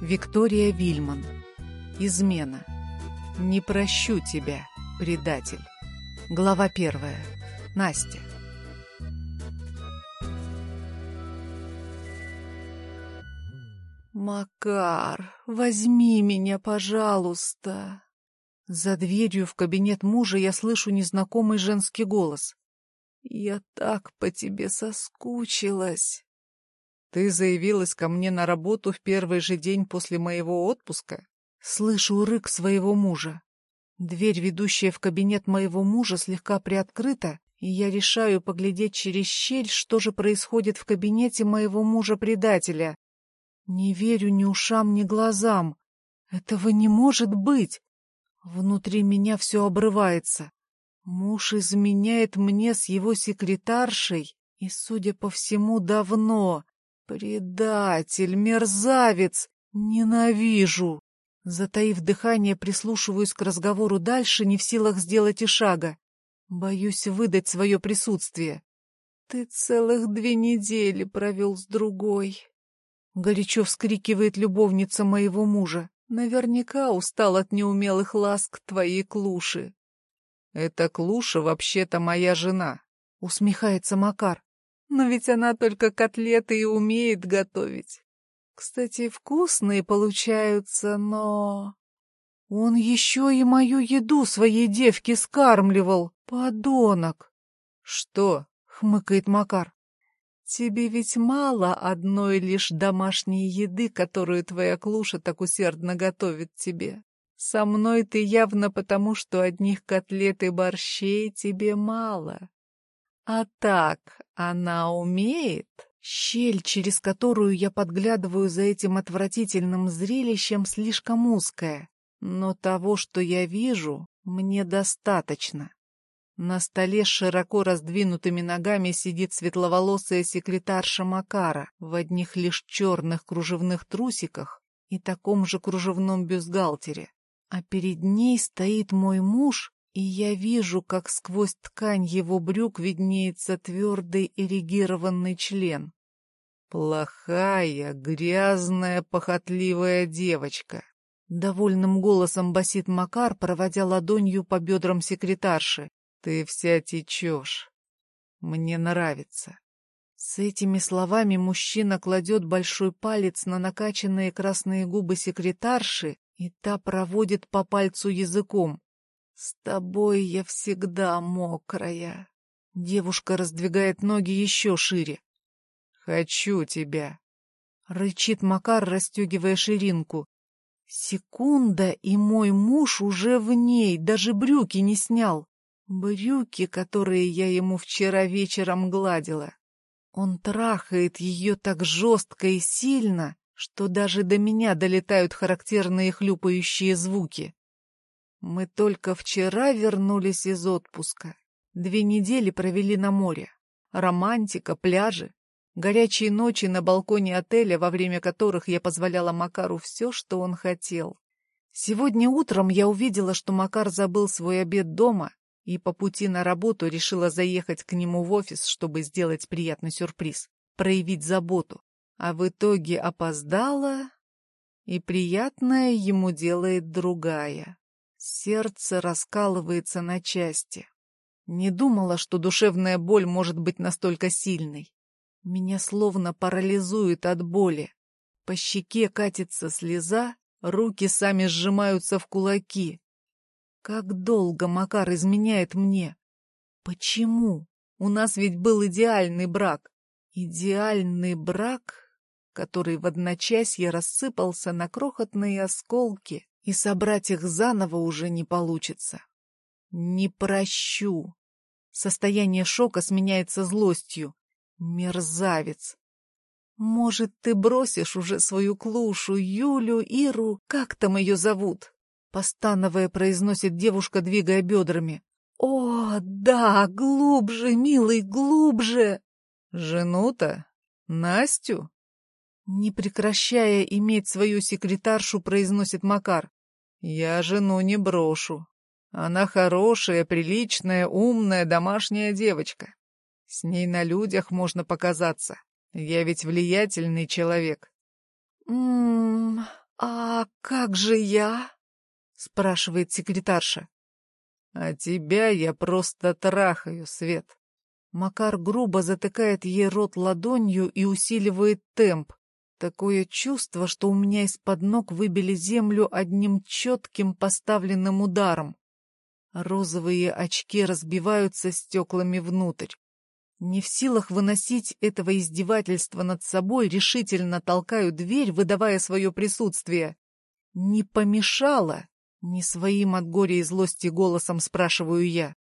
Виктория Вильман. Измена. Не прощу тебя, предатель. Глава первая. Настя. Макар, возьми меня, пожалуйста. За дверью в кабинет мужа я слышу незнакомый женский голос. Я так по тебе соскучилась. Ты заявилась ко мне на работу в первый же день после моего отпуска? Слышу рык своего мужа. Дверь, ведущая в кабинет моего мужа, слегка приоткрыта, и я решаю поглядеть через щель, что же происходит в кабинете моего мужа-предателя. Не верю ни ушам, ни глазам. Этого не может быть. Внутри меня все обрывается. Муж изменяет мне с его секретаршей, и, судя по всему, давно. Предатель, мерзавец, ненавижу. Затаив дыхание, прислушиваюсь к разговору дальше, не в силах сделать и шага. Боюсь выдать свое присутствие. Ты целых две недели провел с другой. Горячо вскрикивает любовница моего мужа. Наверняка устал от неумелых ласк твоей клуши. «Эта клуша вообще-то моя жена», — усмехается Макар. «Но ведь она только котлеты и умеет готовить. Кстати, вкусные получаются, но...» «Он еще и мою еду своей девке скармливал, подонок!» «Что?» — хмыкает Макар. «Тебе ведь мало одной лишь домашней еды, которую твоя клуша так усердно готовит тебе. Со мной ты явно потому, что одних котлет и борщей тебе мало. А так она умеет? Щель, через которую я подглядываю за этим отвратительным зрелищем, слишком узкая, но того, что я вижу, мне достаточно. На столе с широко раздвинутыми ногами сидит светловолосая секретарша Макара в одних лишь черных кружевных трусиках и таком же кружевном бюстгальтере а перед ней стоит мой муж, и я вижу, как сквозь ткань его брюк виднеется твердый эрегированный член. «Плохая, грязная, похотливая девочка!» Довольным голосом басит Макар, проводя ладонью по бедрам секретарши. «Ты вся течешь. Мне нравится». С этими словами мужчина кладет большой палец на накачанные красные губы секретарши и та проводит по пальцу языком. «С тобой я всегда мокрая». Девушка раздвигает ноги еще шире. «Хочу тебя», — рычит Макар, расстегивая ширинку. Секунда, и мой муж уже в ней, даже брюки не снял. Брюки, которые я ему вчера вечером гладила. Он трахает ее так жестко и сильно, что даже до меня долетают характерные хлюпающие звуки. Мы только вчера вернулись из отпуска. Две недели провели на море. Романтика, пляжи, горячие ночи на балконе отеля, во время которых я позволяла Макару все, что он хотел. Сегодня утром я увидела, что Макар забыл свой обед дома и по пути на работу решила заехать к нему в офис, чтобы сделать приятный сюрприз, проявить заботу а в итоге опоздала, и приятное ему делает другая. Сердце раскалывается на части. Не думала, что душевная боль может быть настолько сильной. Меня словно парализует от боли. По щеке катится слеза, руки сами сжимаются в кулаки. Как долго Макар изменяет мне? Почему? У нас ведь был идеальный брак. Идеальный брак который в одночасье рассыпался на крохотные осколки, и собрать их заново уже не получится. Не прощу. Состояние шока сменяется злостью. Мерзавец. Может, ты бросишь уже свою клушу, Юлю, Иру, как там ее зовут? Постановая, произносит девушка, двигая бедрами. О, да, глубже, милый, глубже. Жену-то? Настю? Не прекращая иметь свою секретаршу, произносит Макар. «Я жену не брошу. Она хорошая, приличная, умная, домашняя девочка. С ней на людях можно показаться. Я ведь влиятельный человек». «М-м, «А как же я?» — спрашивает секретарша. «А тебя я просто трахаю, Свет». Макар грубо затыкает ей рот ладонью и усиливает темп. Такое чувство, что у меня из-под ног выбили землю одним четким поставленным ударом. Розовые очки разбиваются стеклами внутрь. Не в силах выносить этого издевательства над собой, решительно толкаю дверь, выдавая свое присутствие. Не помешало? Не своим от горя и злости голосом спрашиваю я.